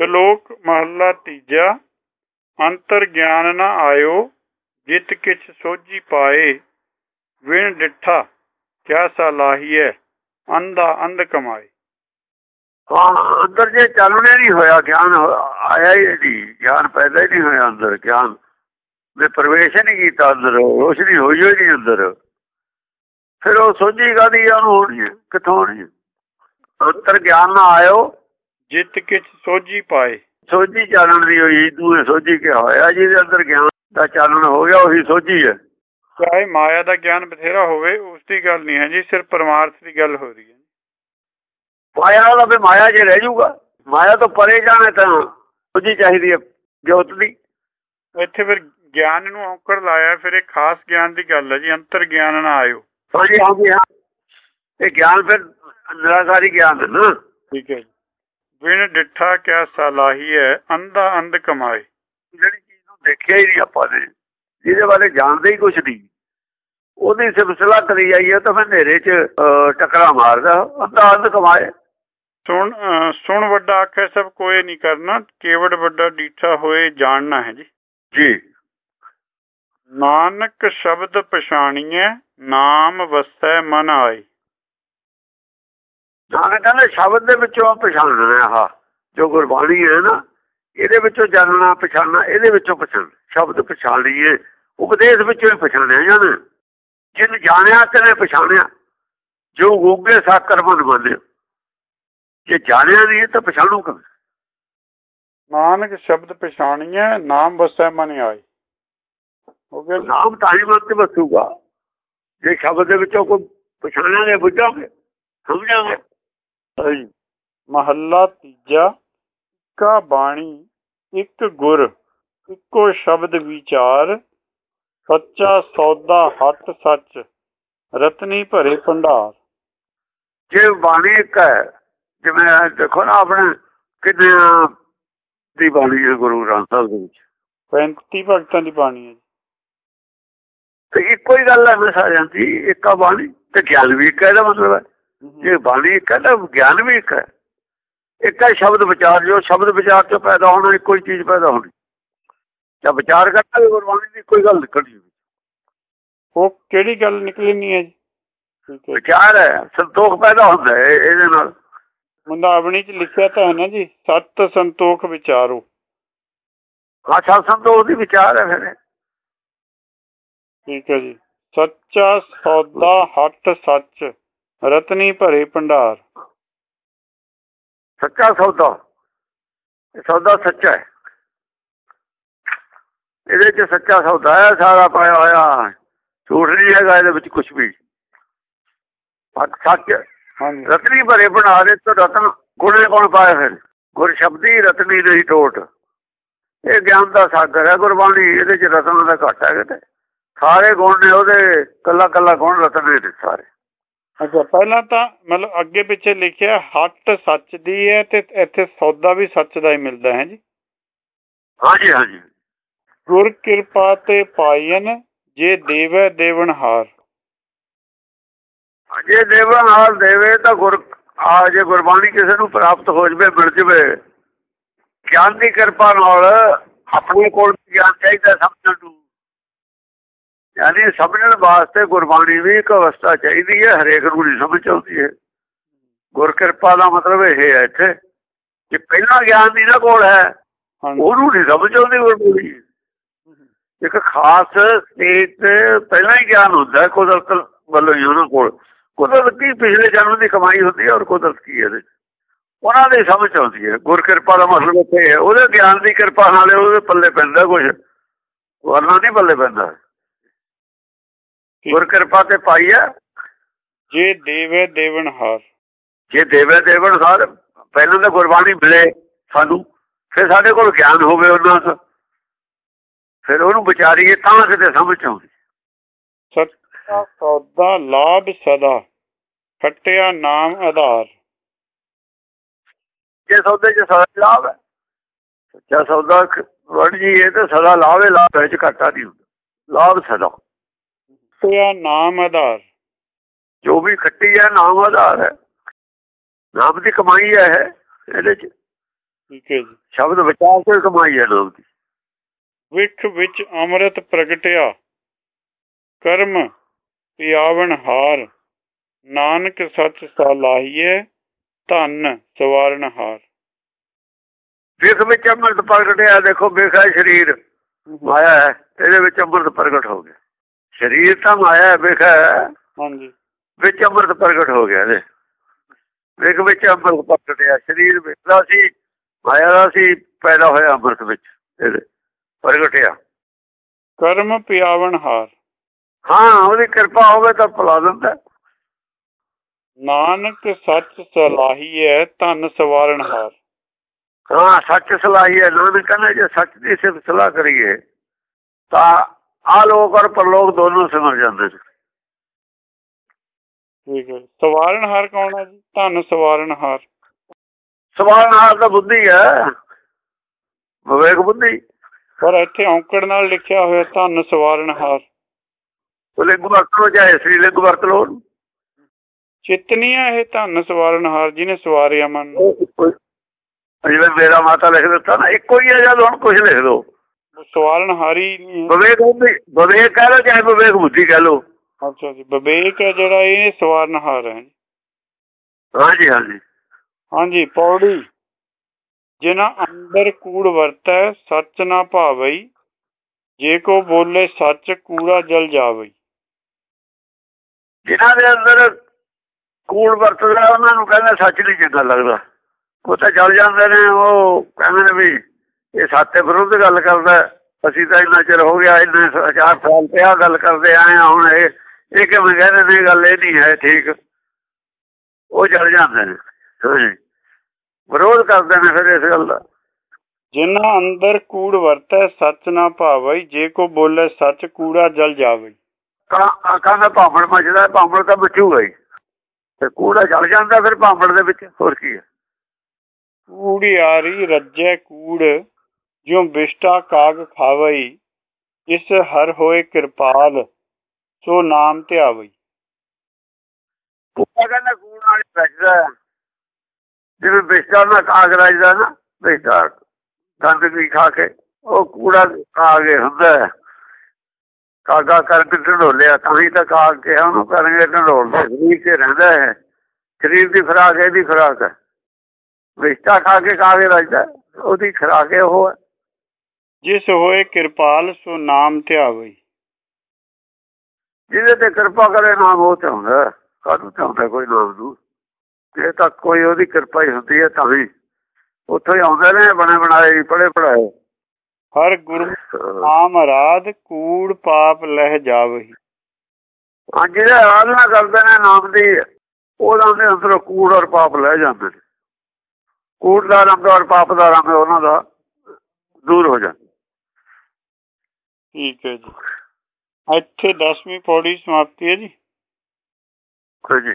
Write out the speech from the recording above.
ਸ਼ਲੋਕ ਮਹਲਾ ਤੀਜਾ, ਅੰਤਰ ਗਿਆਨ ਨਾ ਆਇਓ, ਜਿਤ ਕਿਛ ਸੋਝੀ ਪਾਏ, ਵਿਣ ਡਿਠਾ ਕਿਆ ਸਲਾਹੀਐ ਅੰਧਾ ਅੰਧ ਕਮਾਏ। ਅੰਦਰ ਜੇ ਚੱਲਣੇ ਨਹੀਂ ਹੋਇਆ, ਗਿਆਨ ਆਇਆ ਹੀ ਨਹੀਂ, ਗਿਆਨ ਪੈਦਾ ਹੀ ਨਹੀਂ ਹੋਇਆ ਅੰਦਰ, ਗਿਆਨ ਦੇ ਪ੍ਰਵੇਸ਼ ਨਹੀਂ ਕੀਤਾ ਅੰਦਰ ਰੋਸ਼ਨੀ ਹੋਈ ਹੋਈ ਨਹੀਂ ਅੰਦਰ। ਫਿਰ ਉਹ ਸੋਝੀ ਗਾਦੀ ਉਹਨੂੰ ਹੋਣੀ ਹੈ, ਕਿੱਥੋਂ ਹੋਣੀ ਅੰਤਰ ਗਿਆਨ ਨਾ ਆਇਓ ਜਿਤ ਕਿਛ ਸੋਝੀ ਪਾਏ। ਸੋਝੀ ਚੱਲਣ ਦੀ ਹੋਈ ਦੂਏ ਸੋਝੀ ਕਿਹਾ ਹੋਇਆ ਜਿਹਦੇ ਅੰਦਰ ਗਿਆਨ ਦਾ ਚਾਨਣ ਹੋ ਗਿਆ ਉਹੀ ਸੋਝੀ ਹੈ। ਚਾਹੇ ਮਾਇਆ ਦਾ ਗਿਆਨ ਬਥੇਰਾ ਹੋਵੇ ਉਸ ਦੀ ਗੱਲ ਨਹੀਂ ਹੈ ਜੀ ਸਿਰਫ ਪਰਮਾਰਥ ਦੀ ਗੱਲ ਹੋ ਰਹੀ ਹੈ। ਮਾਇਆ ਦਾ ਵੀ ਮਾਇਆ ਜੇ ਰਹਿ ਜਾਊਗਾ ਮਾਇਆ ਤੋਂ ਪਰੇ ਜਾਣੇ ਤਾਂ ਸੋਝੀ ਚਾਹੀਦੀ ਹੈ ਜੋਤ ਦੀ। ਇੱਥੇ ਫਿਰ ਗਿਆਨ ਨੂੰ ਔਕੜ ਲਾਇਆ ਫਿਰ ਇਹ ਖਾਸ ਗਿਆਨ ਦੀ ਗੱਲ ਹੈ ਜੀ ਅੰਤਰ ਗਿਆਨ ਨਾ ਆਇਓ। ਹਾਂਜੀ ਹਾਂਜੀ ਹਾਂ। ਇਹ ਗਿਆਨ ਫਿਰ ਨਿਰਾਕਾਰੀ ਗਿਆਨ ਹੈ ਨਾ। ਠੀਕ ਹੈ ਵਿਣ ਡਿਠਾ ਕਿਆ ਸਲਾਹੀ ਹੈ ਅੰਧਾ ਅੰਧ ਕਮਾਏ ਜਿਹੜੀ ਚੀਜ਼ ਨੂੰ ਦੇਖਿਆ ਹੀ ਨਹੀਂ ਆਪਾਂ ਨੇ ਜਿਹਦੇ ਬਾਰੇ ਜਾਣਦੇ ਹੀ ਕੁਛ ਨਹੀਂ। ਉਹਦੀ ਸਿਲਸਿਲਾ ਕਰੀ ਜਾਈਏ ਤਾਂ ਫਿਰ ਹਨੇਰੇ 'ਚ ਟਕਰਾ ਮਾਰਦਾ ਅੱਧਾ ਅੰਧ ਕਮਾਏ ਸੁਣ ਸੁਣ ਵੱਡਾ ਆਖੇ ਸਭ ਕੋਏ ਨਹੀਂ ਕਰਨਾ ਕੇਵੜ ਵੱਡਾ ਡੀਠਾ ਹੋਏ ਜਾਣਨਾ ਹੈ ਜੀ। ਜੀ। ਨਾਨਕ ਸ਼ਬਦ ਪਛਾਣੀਐ ਨਾਮ ਵਸੈ ਮਨ ਆਈ ਨਾਨਕ ਕਹਿੰਦਾ ਸ਼ਬਦ ਦੇ ਵਿੱਚੋਂ ਪਛਾਣਨਾ ਆਹ ਜੋ ਗੁਰਬਾਣੀ ਹੈ ਨਾ ਇਹਦੇ ਵਿੱਚੋਂ ਜਾਣਨਾ ਪਛਾਣਨਾ ਇਹਦੇ ਵਿੱਚੋਂ ਪਛਾਣ ਸ਼ਬਦ ਪਛਾਣੀਏ ਉਪਦੇਸ਼ ਵਿੱਚੋਂ ਹੀ ਪਛਾਣਿਆ ਜਾਣਾ ਜਿਨ ਜਾਣਿਆ ਤੇਨੇ ਪਛਾਣਿਆ। ਜੋ ਗੋਗੇ ਸਾਕਰ ਮਨ ਮੰਨਿਆ। ਜੇ ਜਾਣਿਆ ਨਹੀਂ ਤਾਂ ਪਛਾਣੂ ਕਿਵੇਂ ਨਾਨਕ ਸ਼ਬਦ ਪਛਾਣੀਐ ਨਾਮ ਵਸੈ ਮਨ ਆਈ ਹੋ ਗਿਆ ਨਾਮ ਤਾਂ ਹੀ ਮਨ ਤੇ ਵਸੂਗਾ। ਜੇ ਸ਼ਬਦ ਦੇ ਵਿੱਚੋਂ ਕੋਈ ਪਛਾਣਾਂਗੇ ਬੁੱਝਾਂਗੇ ਸਮਝਾਂਗੇ। ਮਹੱਲਾ ਤੀਜਾ ਕਾ ਬਾਣੀ ਇੱਕ ਗੁਰ ਇੱਕੋ ਸ਼ਬਦ ਵਿਚਾਰ ਸੱਚਾ ਸੌਦਾ ਹੱਟ ਸੱਚ ਰਤਨੀ ਭਰੇ ਭੰਡਾਰ। ਜੇ ਬਾਣੀ ਇੱਕ ਹੈ ਜਿਵੇਂ ਦੇਖੋ ਨਾ ਆਪਣੇ ਕਿੰਨੇ ਦੀ ਬਾਣੀ ਹੈ ਗੁਰੂ ਗ੍ਰੰਥ ਸਾਹਿਬ ਦੇ ਵਿੱਚ? 35 ਭਗਤਾਂ ਦੀ ਬਾਣੀ ਹੈ ਤੇ ਇੱਕੋ ਹੀ ਗੱਲ ਹੈ ਸਾਰਿਆਂ ਦੀ ਇੱਕਾ ਬਾਣੀ ਤੇ ਗਿਆਨ ਵੀ ਇੱਕ ਹੈ ਦਾ ਮਤਲਬ ਹੈ। ਜੇ ਬਾਣੀ ਇੱਕ ਹੈ ਤਾਂ ਗਿਆਨ ਵੀ ਇੱਕ ਹੈ। ਇੱਕ ਹੈ ਸ਼ਬਦ ਵਿਚਾਰ ਜੋ ਸ਼ਬਦ ਵਿਚਾਰ ਤੋਂ ਪੈਦਾ ਹੋਣਾ ਇੱਕੋ ਹੀ ਚੀਜ਼ ਪੈਦਾ ਹੋਣੀ। ਜਾਂ ਵਿਚਾਰ ਕਰਨਾ ਗੁਰਬਾਣੀ ਦੀ ਕੋਈ ਗੱਲ ਨਿਕਲਣੀ ਉਹ ਕਿਹੜੀ ਗੱਲ ਨਿਕਲੀ ਨਹੀਂ ਹੈ। ਵਿਚਾਰ ਹੈ ਸੰਤੋਖ ਪੈਦਾ ਹੁੰਦਾ ਹੈ ਇਹਦੇ ਨਾਲ। ਮੁੰਦਾਵਣੀ ਚ ਲਿਖਿਆ ਤਾਂ ਹੈ ਨਾ ਜੀ ਸਤ ਸੰਤੋਖ ਵਿਚਾਰੋ। ਆਛਾ ਸੰਤੋਖ ਦੀ ਵਿਚਾਰ ਹੈ ਫਿਰ। ਠੀਕ ਹੈ ਜੀ। ਸੱਚਾ ਸੌਦਾ ਹੱਟ ਸੱਚ। ਰਤਨੀ ਭਰੇ ਭੰਡਾਰ। ਸੱਚਾ ਸੌਦਾ। ਇਹ ਸੌਦਾ ਸੱਚਾ ਹੈ। ਇਹਦੇ ਚ ਸੱਚਾ ਸੌਦਾ ਹੈ ਸਾਰਾ ਪਾਇਆ ਹੋਇਆ। ਝੂਠ ਨਹੀਂ ਹੈਗਾ ਇਹਦੇ ਵਿੱਚ ਕੁਝ ਵੀ। ਸੱਚ ਰਤਨੀ ਭਰੇ ਬਣਾ ਦੇ ਤਾਂ ਰਤਨ ਗੁਣੇ ਕੋਣ ਪਾਇਆ ਫਿਰ ਗੁਰ ਸ਼ਬਦੀ ਰਤਨੀ ਨਹੀਂ ਟੋਟ। ਇਹ ਗਿਆਨ ਦਾ ਸਾਗਰ ਹੈ ਗੁਰਬਾਣੀ ਇਹਦੇ ਚ ਰਤਨ ਦਾ ਘਾਟਾ ਹੈ ਕਿਤੇ। ਸਾਰੇ ਗੁਣ ਨੇ ਉਹਦੇ ਕੱਲਾ ਕੱਲਾ ਗੁਣ ਰਤਨ ਦੇ ਸਾਰੇ। ਅੱਛਾ ਪਹਿਲਾਂ ਤਾਂ ਮਤਲਬ ਅੱਗੇ ਪਿੱਛੇ ਲਿਖਿਆ ਹੱਟ ਸੱਚ ਦੀ ਹੈ ਤੇ ਇੱਥੇ ਸੌਦਾ ਵੀ ਸੱਚ ਦਾ ਹੀ ਮਿਲਦਾ ਹੈ ਜੀ। ਹਾਂਜੀ ਹਾਂਜੀ। ਗੁਰ ਕਿਰਪਾ ਤੇ ਪਾਈਨ ਜੇ ਦੇਵੈ ਦੇਵਨਹਾਰ ਜੇ ਦੇਵਨਹਾਰ ਦੇਵੇ ਤਾਂ ਗੁਰ ਆ ਜੇ ਗੁਰਬਾਣੀ ਕਿਸੇ ਨੂੰ ਪ੍ਰਾਪਤ ਹੋ ਜਵੇ ਮਿਲ ਜਵੇ। ਗਿਆਨ ਦੀ ਕਿਰਪਾ ਨਾਲ ਆਪਣੇ ਕੋਲ ਗਿਆਨ ਚਾਹੀਦਾ ਸਮਝਣ ਨੂੰ। ਯਾਨੀ ਸਮਝਣ ਵਾਸਤੇ ਗੁਰਬਾਣੀ ਵੀ ਇੱਕ ਅਵਸਥਾ ਚਾਹੀਦੀ ਹੈ ਹਰੇਕ ਨੂੰ ਨਹੀਂ ਸਮਝ ਆਉਂਦੀ ਹੈ ਗੁਰ ਕਿਰਪਾ ਦਾ ਮਤਲਬ ਇਹ ਹੈ ਇੱਥੇ ਕਿ ਪਹਿਲਾਂ ਗਿਆਨ ਦੀ ਨਾ ਕੋਲ ਹੈ ਉਹਨੂੰ ਨਹੀਂ ਸਮਝ ਆਉਂਦੀ ਗੁਰਬਾਣੀ। ਇੱਕ ਖਾਸ ਸਟੇਟ ਪਹਿਲਾਂ ਹੀ ਗਿਆਨ ਹੁੰਦਾ ਕੁਦਰਤ ਵੱਲੋਂ ਹੀ ਉਹਨਾਂ ਕੋਲ। ਕੁਦਰਤ ਕੀ ਪਿਛਲੇ ਜਨਮ ਦੀ ਕਮਾਈ ਹੁੰਦੀ ਹੈ ਔਰ ਕੁਦਰਤ ਕੀ ਇਹਦੇ ਉਹਨਾਂ ਦੀ ਸਮਝ ਆਉਂਦੀ ਹੈ। ਗੁਰ ਕਿਰਪਾ ਦਾ ਮਤਲਬ ਇੱਥੇ ਹੈ ਉਹਦੇ ਗਿਆਨ ਦੀ ਕਿਰਪਾ ਨਾਲੇ ਉਹਦੇ ਪੱਲੇ ਪੈਂਦਾ ਕੁਝ ਵਰਨਾ ਨਹੀਂ ਪੱਲੇ ਪੈਂਦਾ। ਗੁਰ ਕਿਰਪਾ ਤੇ ਪਾਈ ਹੈ ਜੇ ਦੇਵੇ ਦੇਵਨਹਾਰ ਜੇ ਦੇਵੇ ਦੇਵਨਹਾਰ ਪਹਿਲਾਂ ਤਾਂ ਗੁਰਬਾਣੀ ਮਿਲੇ ਸਾਨੂੰ ਫਿਰ ਸਾਡੇ ਕੋਲ ਗਿਆਨ ਹੋਵੇ ਉਹਨਾਂ ਦਾ। ਫਿਰ ਉਹਨੂੰ ਵਿਚਾਰੀਏ ਤਾਂ ਕਿਤੇ ਸਮਝ ਆਉਂਦੀ। ਸੱਚਾ ਸੌਦਾ ਲਾਭ ਸਦਾ ਖੱਟਿਆ ਨਾਮ ਆਧਾਰ। ਜੇ ਸੌਦੇ 'ਚ ਸਦਾ ਲਾਭ ਹੈ ਸੱਚਾ ਸੌਦਾ ਵੜ ਜੀ ਇਹ ਤਾਂ ਸਦਾ ਲਾਭ ਹੈ ਲਾਭ ਵਿੱਚ ਘਾਟਾ ਨਹੀਂ ਹੁੰਦਾ। ਲਾਭ ਸਦਾ। ਖੱਟਿਆ ਨਾਮ ਆਧਾਰ। ਜੋ ਵੀ ਖੱਟੀ ਹੈ ਨਾਮ ਆਧਾਰ ਹੈ ਨਾਮ ਦੀ ਕਮਾਈ ਹੈ ਇਹਦੇ 'ਚ। ਠੀਕ ਹੈ ਜੀ। ਸ਼ਬਦ ਵਿਚਾਰ ਕੇ ਕਮਾਈ ਹੈ ਲੋਕ ਦੀ। ਵਿਖ ਵਿੱਚ ਅੰਮ੍ਰਿਤ ਪ੍ਰਗਟਿਆ ਕਰਮ ਪਿਆਵਨ ਹਾਰ ਨਾਨਕ ਸੱਚ ਸਲਾਹੀਏ ਧਨ ਸਵਾਰਨ ਹਾਰ। ਵਿਖ ਵਿੱਚ ਅੰਮ੍ਰਿਤ ਪ੍ਰਗਟਿਆ ਦੇਖੋ ਵਿਖ ਸਰੀਰ ਮਾਇਆ ਹੈ ਇਹਦੇ ਵਿੱਚ ਅੰਮ੍ਰਿਤ ਪ੍ਰਗਟ ਹੋ ਗਿਆ। ਸਰੀਰ ਤਾਂ ਮਾਇਆ ਹੈ ਵਿਖ ਹੈ। ਹਾਂਜੀ। ਵਿੱਚ ਅੰਮ੍ਰਿਤ ਪ੍ਰਗਟ ਹੋ ਗਿਆ ਇਹਦੇ। ਵਿਖ ਵਿੱਚ ਅੰਮ੍ਰਿਤ ਪ੍ਰਗਟਿਆ ਸਰੀਰ ਵਿਖਦਾ ਸੀ ਮਾਇਆ ਦਾ ਸੀ ਪੈਦਾ ਹੋਇਆ ਅੰਮ੍ਰਿਤ ਵਿੱਚ ਇਹਦੇ। ਪ੍ਰਗਟਿਆ। ਕਰਮ ਪਿਆਵਨ ਹਾਰ। ਹਾਂ ਉਹਦੀ ਕਿਰਪਾ ਹੋਵੇ ਤਾਂ ਭੁਲਾ ਦਿੰਦਾ। ਨਾਨਕ ਸੱਚ ਸਲਾਹੀਏ ਧਨ ਸਵਾਰਨ ਹਾਰ। ਹਾਂ ਸੱਚ ਸਲਾਹੀ ਹੈ ਨਾਨਕ ਕਹਿੰਦਾ ਜੇ ਸੱਚ ਦੀ ਸਿਫਤ ਸਲਾਹ ਕਰੀਏ ਤਾਂ ਆ ਲੋਕ ਔਰ ਪਰਲੋਕ ਦੋਨੋਂ ਸਮਝ ਜਾਂਦੇ ਨੇ ਠੀਕ ਹੈ। ਸਵਾਰਨ ਹਾਰ ਕੌਣ ਹੈ ਜੀ? ਧਨ ਸਵਾਰਨ ਹਾਰ। ਸਵਾਲ ਨਾਲ ਤਾਂ ਬੁੱਧੀ ਹੈ। ਵਿਵੇਕ ਬੁੱਧੀ। ਪਰ ਇੱਥੇ ਔਂਕੜ ਨਾਲ ਲਿਖਿਆ ਹੋਇਆ ਧਨ ਸਵਾਰਨ ਹਾਰ। ਉਹ ਲਿੰਗ ਵਰਤ ਲੋ ਚਾਹੇ ਸ੍ਰੀ ਲੋ ਚਿਤਨੀਆਂ ਇਹ ਧਨ ਸਵਾਰਨ ਹਾਰ ਜਿਹਨੇ ਸਵਾਰਿਆ ਮਨ ਨੂੰ। ਜਿਵੇਂ ਮੇਰਾ ਮਾਤਾ ਲਿਖ ਦਿੱਤਾ ਨਾ ਇੱਕੋ ਹੀ ਹੈ ਜਦ ਹੁਣ ਕੁਝ ਲਿਖ ਦੋ? ਸਵਾਰਨ ਹਾਰੀ ਨਹੀਂ ਹੈ। ਵਿਵੇਕ ਬੁੱਧੀ ਵਿਵੇਕ ਕਹਿ ਲੋ ਚਾਹੇ ਵਿਵੇਕ ਬੁੱਧੀ ਕਹਿ ਲੋ ਅੱਛਾ ਜੀ ਵਿਵੇਕ ਹੈ ਜਿਹੜਾ ਇਹ ਸਵਾਰਨ ਹਾਰ ਹੈ। ਹਾਂਜੀ ਹਾਂਜੀ। ਹਾਂਜੀ ਪੌੜੀ। ਜਿਨਾ ਅੰਦਰ ਕੂੜ ਵਰਤੈ ਸੱਚ ਨਾ ਭਾਵਈ ਜੇ ਕੋ ਬੋਲੇ ਸੱਚ ਕੂੜਾ ਜਲ ਜਾਵਈ ਜਿਨ੍ਹਾਂ ਦੇ ਅੰਦਰ ਕੂੜ ਵਰਤਦਾ ਉਹਨਾਂ ਨੂੰ ਕਹਿੰਦਾ ਸੱਚ ਨਹੀਂ ਚੰਗਾ ਲੱਗਦਾ। ਉਹ ਤਾਂ ਜਲ ਜਾਂਦੇ ਨੇ ਉਹ ਕਹਿੰਦੇ ਨੇ ਵੀ ਇਹ ਸਾਤੇ ਵਿਰੁੱਧ ਗੱਲ ਕਰਦਾ ਅਸੀਂ ਤਾਂ ਇੰਨਾ ਚਿਰ ਹੋ ਗਿਆ ਇੰਨੇ ਹਜ਼ਾਰ ਸਾਲ ਤੇ ਆ ਗੱਲ ਕਰਦੇ ਆਏ ਆ ਹੁਣ ਇਹ ਇਹ ਕਿਵੇਂ ਕਹਿੰਦੇ ਨੇ ਗੱਲ ਇਹ ਨਹੀਂ ਹੈ ਠੀਕ। ਉਹ ਜਲ ਜਾਂਦੇ ਨੇ। ਵਿਰੋਧ ਕਰਦੇ ਨੇ ਫਿਰ ਇਸ ਗੱਲ ਦਾ। ਜਿਨਾ ਅੰਦਰ ਕੂੜ ਵਰਤੈ ਸੱਚ ਨਾ ਭਾਵਈ ਜੇ ਕੋ ਬੋਲੇ ਸੱਚ ਕੂੜਾ ਜਲ ਜਾਵਈ ਕਾਂ ਕਹਿੰਦਾ ਭਾਂਬੜ ਮੱਚਦਾ ਭਾਂਬੜ ਤਾਂ ਮਚੂਗਾ ਹੀ। ਤੇ ਕੂੜਾ ਜਲ ਜਾਂਦਾ ਫਿਰ ਭਾਂਬੜ ਦੇ ਵਿੱਚ ਹੋਰ ਕੀ ਹੈ? ਕੂੜਿਆਰੀ ਰੱਜੈ ਕੂੜ। ਜਿਉ ਬਿਸ਼ਟਾ ਕਾਗ ਖਾਵਈ, ਇਸ ਹਰ ਹੋਏ ਕਿਰਪਾਲ, ਸੋ ਨਾਮ ਧਿਆਵਈ। ਕੂੜਾ ਕਹਿੰਦਾ ਕੂੜ ਨਾਲ ਹੀ ਜਿਵੇਂ ਬਿਸਤਰ ਨਾਲ ਕਾਗ ਰਜਦਾ ਨਾ ਬਿਸਤਰ ਗੰਦਗੀ ਖਾ ਕੇ, ਉਹ ਕੂੜਾ ਕਾਗੇ ਹੁੰਦਾ ਕਾਗਾ ਕਰਕੇ ਢੋਲਿਆ ਤਾਂ ਹੀ ਤਾਂ ਕਾਗ ਕਿਹਾ ਉਹਨੂੰ ਕਰਨਗੇ ਢੋਲਦਾ ਸਰੀਰ ਤੇ ਰਹਿੰਦਾ ਹੈ ਸਰੀਰ ਦੀ ਖੁਰਾਕ, ਇਹਦੀ ਖੁਰਾਕ ਹੈ ਬਿਸਤਰ ਖਾ ਕੇ ਕਾਗੇ ਰਜਦਾ ਹੈ। ਉਹਦੀ ਖੁਰਾਕ ਇਹ ਉਹ ਹੈ ਜਿਸ ਹੋਏ ਕਿਰਪਾਲ ਸੋ ਨਾਮ ਧਿਆਵਈ ਜਿਹਦੇ ਤੇ ਕਿਰਪਾ ਕਰੇ ਨਾਮ ਉਹ ਤੇ ਹੁੰਦਾ। ਕਾਹਨੂੰ ਚਾਹੁੰਦਾ ਕੋਈ ਨਾਮ ਨੂੰ ਇਹ ਤਾਂ ਕੋਈ ਉਹਦੀ ਕਿਰਪਾ ਹੀ ਹੁੰਦੀ ਹੈ ਤਾਂ ਹੀ ਉੱਥੋਂ ਆਉਂਦੇ ਨੇ ਬਣੇ ਬਣਾਏ ਪੜੇ ਪੜਾਏ ਹਰ ਗੁਰੂ ਨਾਮ ਰਾਧ ਕੂੜ ਪਾਪ ਲਹਿ ਜਾਵਈ ਹਾਂ ਜਿਹੜੇ ਆਰਾਧਨਾ ਕਰਦੇ ਨੇ ਨਾਮ ਦੀ ਉਹਨਾਂ ਦੇ ਅੰਦਰ ਕੂੜ ਔਰ ਪਾਪ ਲੈ ਜਾਂਦੇ ਨੇ। ਕੂੜ ਦਾ ਰੰਗ ਔਰ ਪਾਪ ਦਾ ਰੰਗ ਉਹਨਾਂ ਦਾ ਦੂਰ ਹੋ ਜਾਂਦਾ। ਠੀਕ ਹੈ ਜੀ। ਇੱਥੇ 10ਵੀਂ ਪੌੜੀ ਸਮਾਪਤੀ ਹੈ ਜੀ। ਹਾਂਜੀ